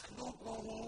نَسْلُكُهُ فِي